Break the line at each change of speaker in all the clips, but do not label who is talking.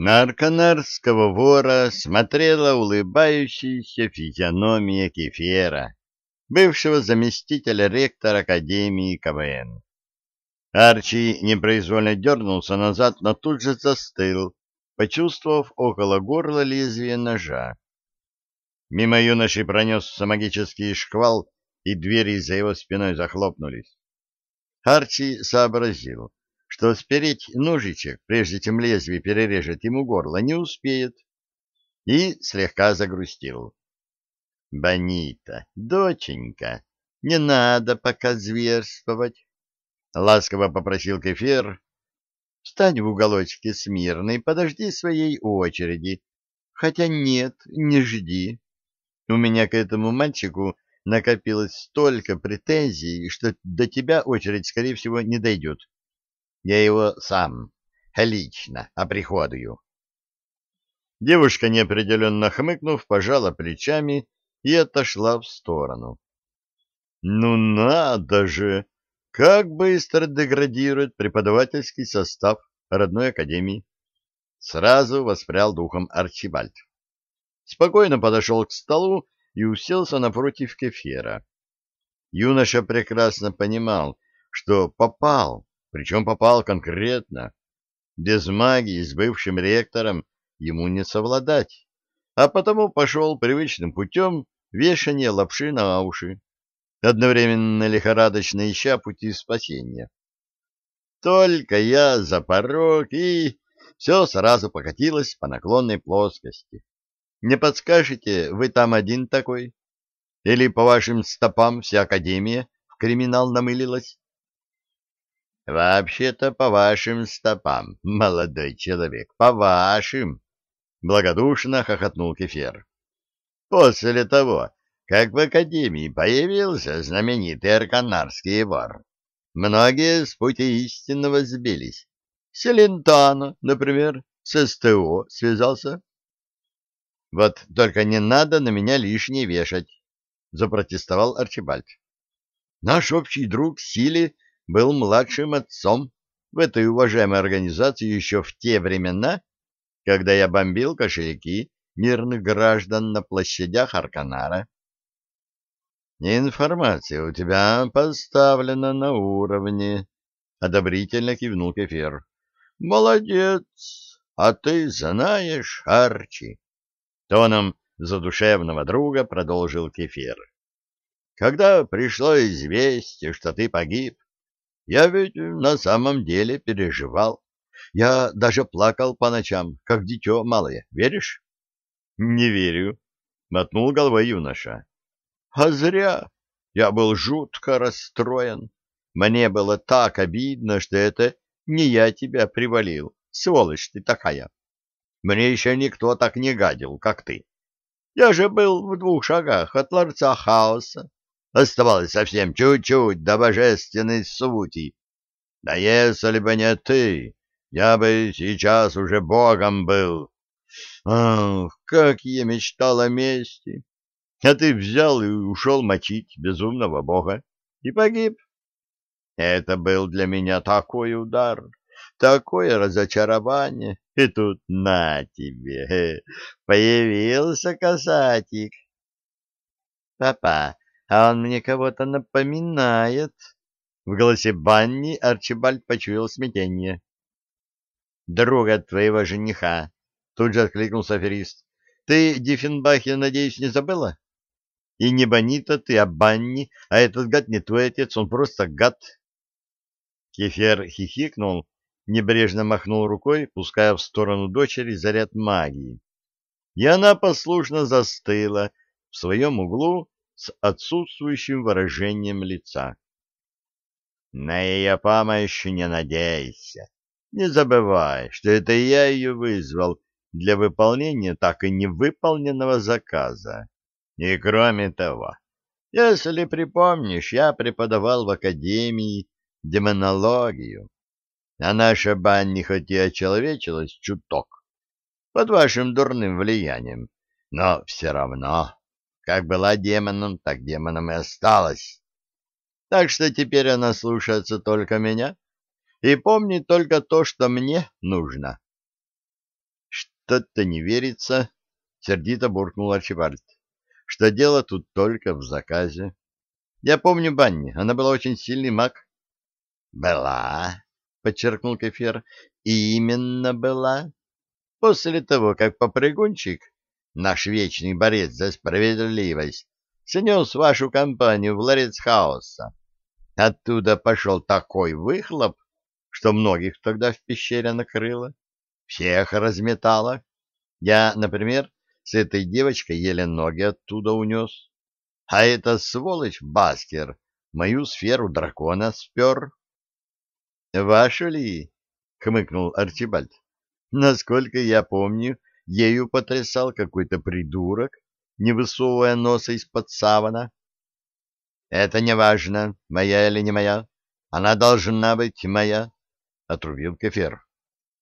На арканарского вора смотрела улыбающаяся физиономия Кефера, бывшего заместителя ректора Академии КВН. Арчи непроизвольно дернулся назад, но тут же застыл, почувствовав около горла лезвие ножа. Мимо юноши пронесся магический шквал, и двери за его спиной захлопнулись. Арчи сообразил, что спереть ножичек, прежде чем лезвие перережет ему горло, не успеет, и слегка загрустил. — Бонита, доченька, не надо пока зверствовать, — ласково попросил Кефир. — Встань в уголочке смирно и подожди своей очереди. Хотя нет, не жди. У меня к этому мальчику накопилось столько претензий, что до тебя очередь, скорее всего, не дойдет. Я его сам, лично, оприходую. Девушка, неопределенно хмыкнув, пожала плечами и отошла в сторону. Ну надо же! Как быстро деградирует преподавательский состав родной академии! Сразу воспрял духом Арчибальд. Спокойно подошел к столу и уселся напротив кефира. Юноша прекрасно понимал, что попал причем попал конкретно. Без магии с бывшим ректором ему не совладать, а потому пошел привычным путем вешания лапши на уши, одновременно лихорадочно ища пути спасения. Только я за порог, и все сразу покатилось по наклонной плоскости. Не подскажете, вы там один такой? Или по вашим стопам вся Академия в криминал намылилась? Вообще-то по вашим стопам, молодой человек, по вашим, благодушно хохотнул Кефер. После того, как в академии появился знаменитый арканарский вор, многие с пути истинного сбились. Селентано, например, с СТО связался. Вот только не надо на меня лишнее вешать, запротестовал Арчибальд. Наш общий друг Сили был младшим отцом в этой уважаемой организации еще в те времена, когда я бомбил кошельки мирных граждан на площадях Арканара. «Информация у тебя поставлена на уровне», — одобрительно кивнул Кефир. «Молодец! А ты знаешь, Арчи!» Тоном задушевного друга продолжил Кефир. «Когда пришло известие, что ты погиб, я ведь на самом деле переживал. Я даже плакал по ночам, как дитё малое. Веришь? — Не верю, — мотнул головой юноша. — А зря. Я был жутко расстроен. Мне было так обидно, что это не я тебя привалил. Сволочь ты такая. Мне еще никто так не гадил, как ты. Я же был в двух шагах от ларца хаоса. Оставалось совсем чуть-чуть до божественной сути. Да если бы не ты, я бы сейчас уже богом был. Ах, как я мечтал о мести! А ты взял и ушел мочить безумного бога и погиб. Это был для меня такой удар, такое разочарование. И тут на тебе, появился касатик. Папа, а он мне кого-то напоминает. В голосе Банни Арчибальд почуял смятение. «Друга твоего жениха!» — тут же откликнулся аферист. «Ты, Диффенбахе, надеюсь, не забыла? И не Бонита ты, а Банни, а этот гад не твой отец, он просто гад!» Кефер хихикнул, небрежно махнул рукой, пуская в сторону дочери заряд магии. И она послушно застыла в своем углу, с отсутствующим выражением лица. На ее помощь не надейся. Не забывай, что это я ее вызвал для выполнения так и не выполненного заказа. И кроме того, если припомнишь, я преподавал в академии демонологию, а наша банни хоть и очеловечилась чуток под вашим дурным влиянием, но все равно как была демоном, так демоном и осталась. Так что теперь она слушается только меня и помнит только то, что мне нужно. Что-то не верится, — сердито буркнул Арчибальд, — что дело тут только в заказе. Я помню Банни, она была очень сильный маг. — Была, — подчеркнул Кефир, — именно была. После того, как попрыгунчик, наш вечный борец за справедливость, снес вашу компанию в ларец хаоса, оттуда пошел такой выхлоп, что многих тогда в пещере накрыло, всех разметало. Я, например, с этой девочкой еле ноги оттуда унес. А эта сволочь, Баскер, мою сферу дракона спер. — Вашу ли? — хмыкнул Арчибальд. — Насколько я помню, ею потрясал какой-то придурок, не высовывая носа из-под савана. — Это не важно, моя или не моя. Она должна быть моя, — отрубил Кефер.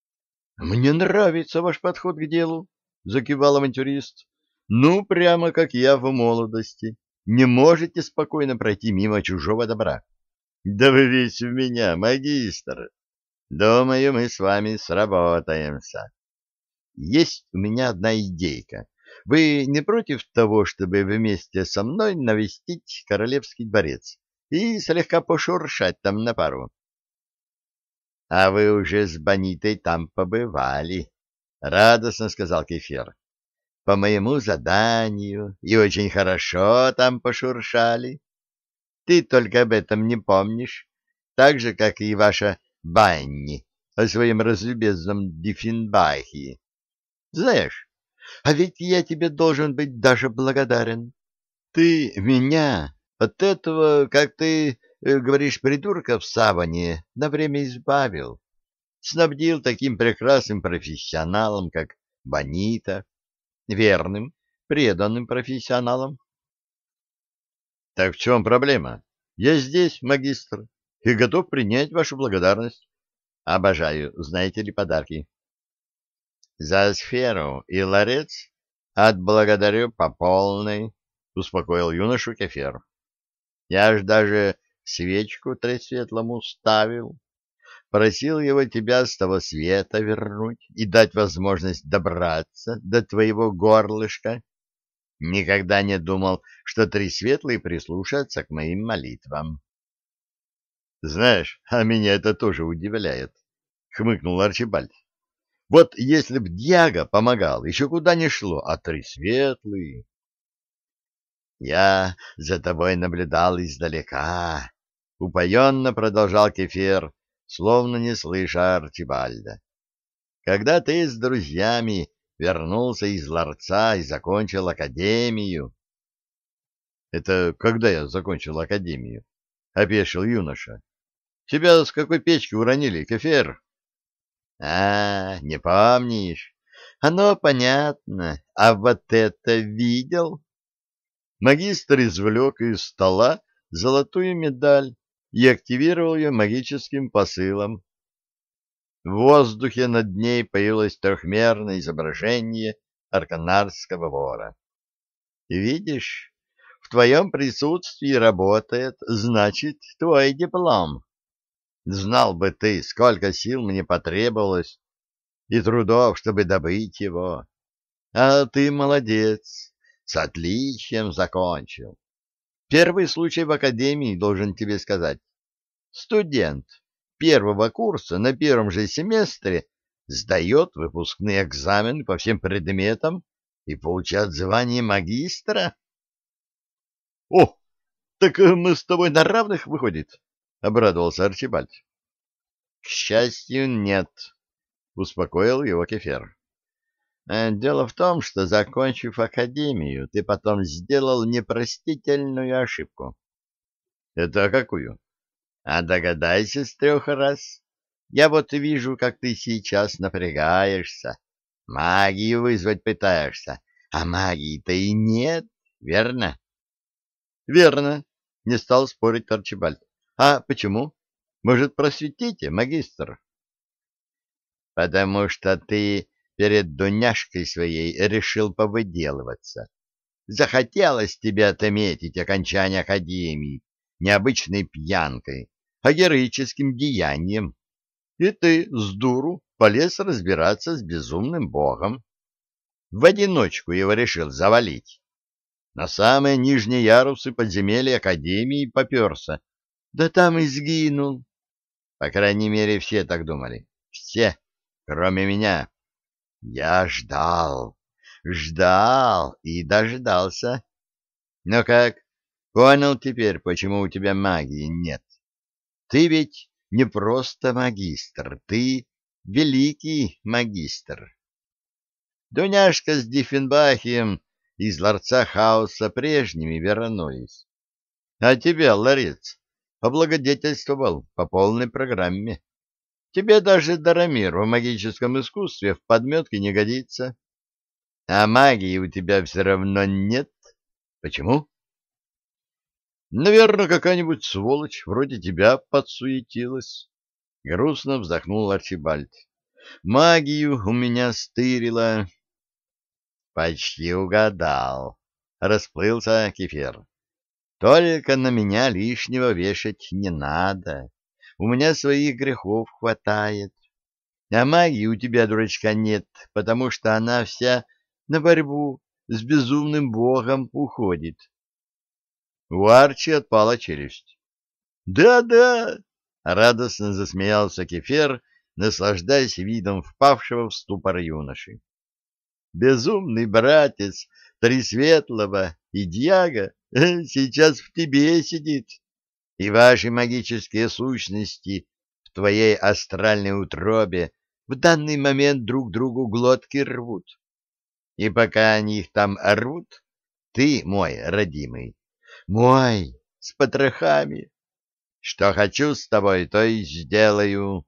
— Мне нравится ваш подход к делу, — закивал авантюрист. — Ну, прямо как я в молодости. Не можете спокойно пройти мимо чужого добра. Да вы весь в меня, магистр. Думаю, мы с вами сработаемся. Есть у меня одна идейка. Вы не против того, чтобы вместе со мной навестить королевский дворец и слегка пошуршать там на пару? — А вы уже с Бонитой там побывали, — радостно сказал Кефир. — По моему заданию, и очень хорошо там пошуршали. Ты только об этом не помнишь, так же, как и ваша Банни о своем разлюбезном Диффенбахе. Знаешь, а ведь я тебе должен быть даже благодарен. Ты меня от этого, как ты э, говоришь, придурка в саване на время избавил. Снабдил таким прекрасным профессионалом, как Бонита, верным, преданным профессионалом. Так в чем проблема? Я здесь, магистр, и готов принять вашу благодарность. Обожаю, знаете ли, подарки. За сферу и ларец отблагодарю по полной, успокоил юношу Кефер. Я ж даже свечку тресветлому ставил. Просил его тебя с того света вернуть и дать возможность добраться до твоего горлышка. Никогда не думал, что три светлые прислушаются к моим молитвам. Знаешь, а меня это тоже удивляет, — хмыкнул Арчибальд. Вот если б Дьяго помогал, еще куда ни шло, а три светлые... Я за тобой наблюдал издалека, — упоенно продолжал Кефир, словно не слыша Арчибальда. Когда ты с друзьями вернулся из ларца и закончил академию. — Это когда я закончил академию? — опешил юноша. — Тебя с какой печки уронили, кефир? — А, не помнишь? Оно понятно. А вот это видел? Магистр извлек из стола золотую медаль и активировал ее магическим посылом. В воздухе над ней появилось трехмерное изображение арканарского вора. «Видишь, в твоем присутствии работает, значит, твой диплом. Знал бы ты, сколько сил мне потребовалось и трудов, чтобы добыть его. А ты молодец, с отличием закончил. Первый случай в академии, должен тебе сказать. Студент первого курса на первом же семестре сдает выпускные экзамены по всем предметам и получает звание магистра? — О, так мы с тобой на равных, выходит? — обрадовался Арчибальд. — К счастью, нет, — успокоил его Кефер. «Э, — Дело в том, что, закончив академию, ты потом сделал непростительную ошибку. — Это какую? А догадайся с трех раз. Я вот вижу, как ты сейчас напрягаешься, магию вызвать пытаешься, а магии-то и нет, верно? — Верно, — не стал спорить Арчибальд. — А почему? Может, просветите, магистр? — Потому что ты перед Дуняшкой своей решил повыделываться. Захотелось тебе отметить окончание академии необычной пьянкой, а героическим деянием. И ты с дуру полез разбираться с безумным богом. в одиночку его решил завалить. На самые нижние ярусы подземелья Академии поперся. Да там и сгинул. По крайней мере, все так думали. Все, кроме меня. Я ждал, ждал и дождался. Но как, понял теперь, почему у тебя магии нет? Ты ведь не просто магистр, ты великий магистр. Дуняшка с Диффенбахием из ларца хаоса прежними вернулись. А тебя, ларец, облагодетельствовал по полной программе. Тебе даже Дарамир в магическом искусстве в подметке не годится. А магии у тебя все равно нет. Почему? Наверное, какая-нибудь сволочь вроде тебя подсуетилась. Грустно вздохнул Арчибальд. Магию у меня стырила. Почти угадал. Расплылся кефир. Только на меня лишнего вешать не надо. У меня своих грехов хватает. А магии у тебя, дурачка, нет, потому что она вся на борьбу с безумным богом уходит. У Арчи отпала челюсть. «Да-да!» — радостно засмеялся Кефер, наслаждаясь видом впавшего в ступор юноши. «Безумный братец Трисветлого и Дьяга сейчас в тебе сидит, и ваши магические сущности в твоей астральной утробе в данный момент друг другу глотки рвут. И пока они их там рвут, ты, мой родимый, мой, с потрохами. Что хочу с тобой, то и сделаю.